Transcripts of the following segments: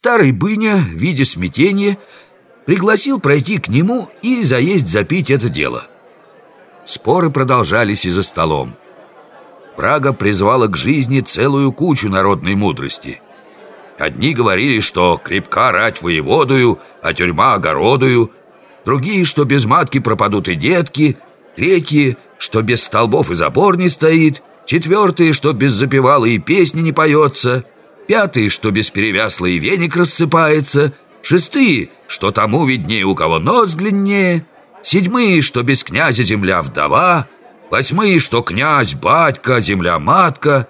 Старый быня, видя смятение, пригласил пройти к нему и заесть запить это дело. Споры продолжались и за столом. Прага призвала к жизни целую кучу народной мудрости. Одни говорили, что крепка рать воеводую, а тюрьма огородую, другие, что без матки пропадут и детки, третьи, что без столбов и забор не стоит, четвертые, что без запевала и песни не поется, пятые, что без перевясла и веник рассыпается, шестые, что тому виднее, у кого нос длиннее, седьмые, что без князя земля вдова, восьмые, что князь, батька, земля матка.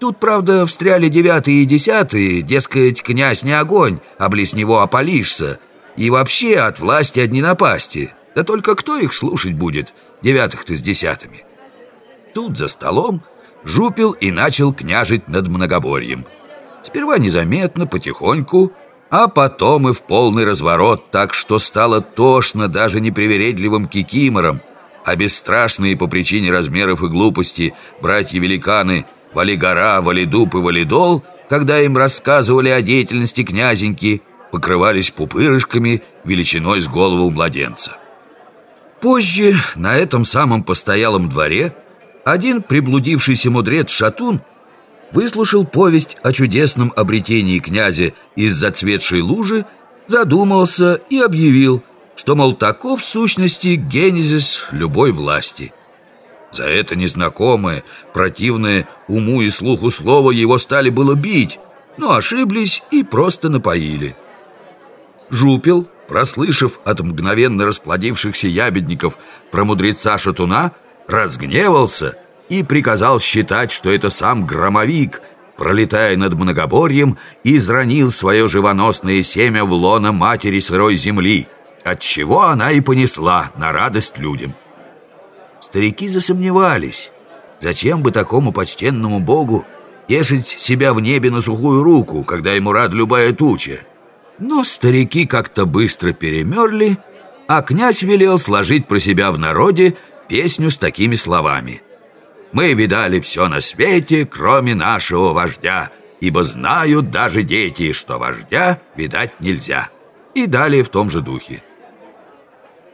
Тут, правда, встряли девятые и десятые, дескать, князь не огонь, а близ него опалишься, и вообще от власти одни напасти. Да только кто их слушать будет, девятых-то с десятыми? Тут за столом жупил и начал княжить над многоборьем. Сперва незаметно, потихоньку, а потом и в полный разворот, так что стало тошно даже непривередливым кикимором, а бесстрашные по причине размеров и глупости братья-великаны Валигора, Валидуб и Валидол, когда им рассказывали о деятельности князеньки, покрывались пупырышками величиной с голову младенца. Позже на этом самом постоялом дворе один приблудившийся мудрец Шатун выслушал повесть о чудесном обретении князя из зацветшей лужи, задумался и объявил, что, мол, таков в сущности генезис любой власти. За это незнакомое, противное уму и слуху слово его стали было бить, но ошиблись и просто напоили. Жупел, прослышав от мгновенно расплодившихся ябедников про мудреца Шатуна, разгневался и приказал считать, что это сам громовик, пролетая над многоборьем, изранил свое живоносное семя в лоно матери сырой земли, отчего она и понесла на радость людям. Старики засомневались, зачем бы такому почтенному богу тешить себя в небе на сухую руку, когда ему рад любая туча. Но старики как-то быстро перемерли, а князь велел сложить про себя в народе песню с такими словами. «Мы видали все на свете, кроме нашего вождя, ибо знают даже дети, что вождя видать нельзя». И далее в том же духе.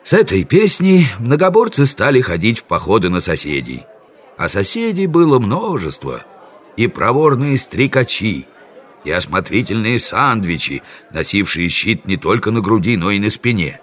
С этой песней многоборцы стали ходить в походы на соседей. А соседей было множество. И проворные стрекачи, и осмотрительные сандвичи, носившие щит не только на груди, но и на спине,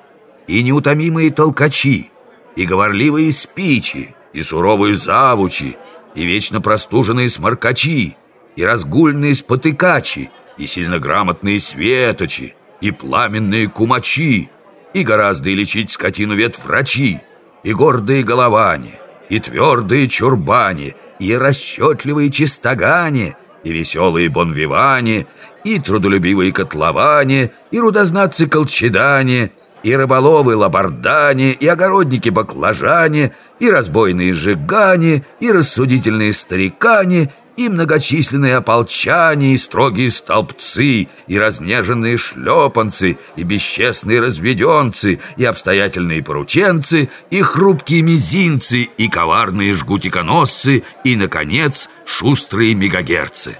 и неутомимые толкачи, и говорливые спичи, и суровые завучи, и вечно простуженные сморкачи, и разгульные спотыкачи, и сильнограмотные светочи, и пламенные кумачи, и гораздо и лечить скотину вет врачи, и гордые головани, и твердые чурбани, и расчетливые чистогани, и веселые бонвиване, и трудолюбивые котловане, и рудознатцы колчедане, и рыболовы лабардане, и огородники баклажане, и разбойные жигане, и рассудительные старикане, и многочисленные ополчане, и строгие столбцы, и разнеженные шлепанцы, и бесчестные разведенцы, и обстоятельные порученцы, и хрупкие мизинцы, и коварные жгутиконосцы, и, наконец, шустрые мегагерцы.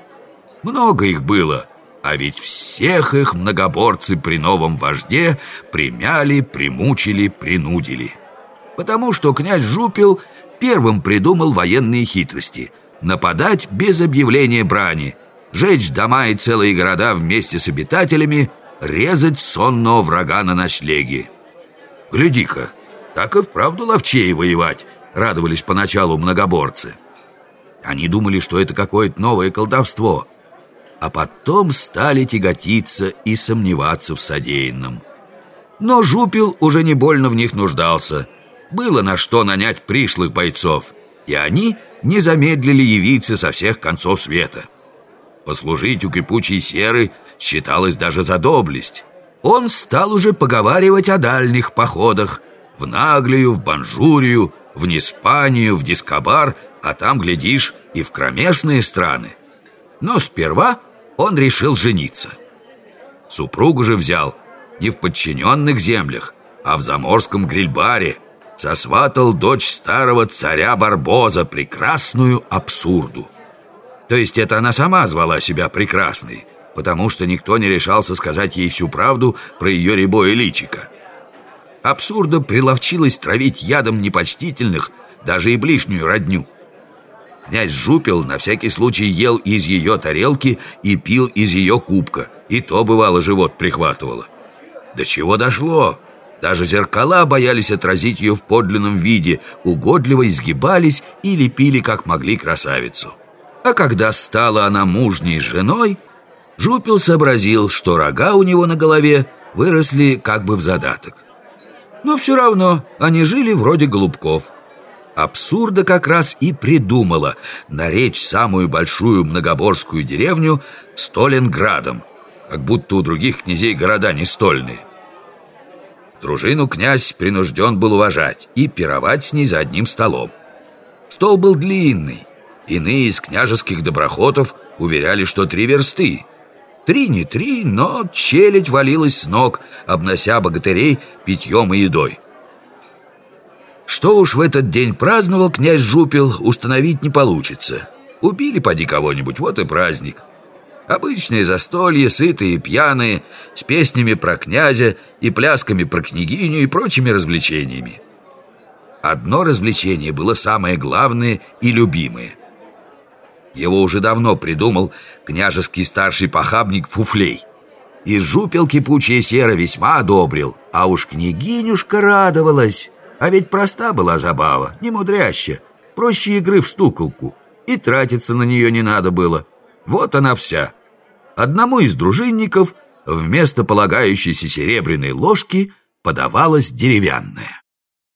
Много их было, а ведь всех их многоборцы при новом вожде примяли, примучили, принудили. Потому что князь Жупил первым придумал военные хитрости – нападать без объявления брани, жечь дома и целые города вместе с обитателями, резать сонного врага на ночлеге. Гляди-ка, так и вправду ловчее воевать, радовались поначалу многоборцы. Они думали, что это какое-то новое колдовство, а потом стали тяготиться и сомневаться в содеянном. Но Жупил уже не больно в них нуждался. Было на что нанять пришлых бойцов, и они – не замедлили явиться со всех концов света. Послужить у кипучей серы считалось даже за доблесть. Он стал уже поговаривать о дальних походах в Наглию, в Банжурию, в Неспанию, в Дискабар, а там, глядишь, и в кромешные страны. Но сперва он решил жениться. Супругу же взял не в подчиненных землях, а в заморском грильбаре, сосватал дочь старого царя Барбоза, прекрасную абсурду. То есть это она сама звала себя прекрасной, потому что никто не решался сказать ей всю правду про ее рябое личико. Абсурда приловчилась травить ядом непочтительных, даже и ближнюю родню. Князь Жупел на всякий случай ел из ее тарелки и пил из ее кубка, и то, бывало, живот прихватывало. До чего дошло? Даже зеркала боялись отразить ее в подлинном виде, угодливо изгибались и лепили, как могли, красавицу. А когда стала она мужней женой, Жупел сообразил, что рога у него на голове выросли как бы в задаток. Но все равно они жили вроде голубков. Абсурда как раз и придумала наречь самую большую многоборскую деревню Столенградом, как будто у других князей города не стольные. Дружину князь принужден был уважать и пировать с ней за одним столом. Стол был длинный. Иные из княжеских доброхотов уверяли, что три версты. Три не три, но челядь валилась с ног, обнося богатырей питьем и едой. Что уж в этот день праздновал князь Жупил, установить не получится. Убили поди кого-нибудь, вот и праздник. Обычные застолья, сытые и пьяные, с песнями про князя и плясками про княгиню и прочими развлечениями. Одно развлечение было самое главное и любимое. Его уже давно придумал княжеский старший похабник Фуфлей. И жупел кипучая сера весьма одобрил, а уж княгинюшка радовалась. А ведь проста была забава, не мудрящая, проще игры в стуколку, и тратиться на нее не надо было. Вот она вся. Одному из дружинников вместо полагающейся серебряной ложки подавалась деревянная.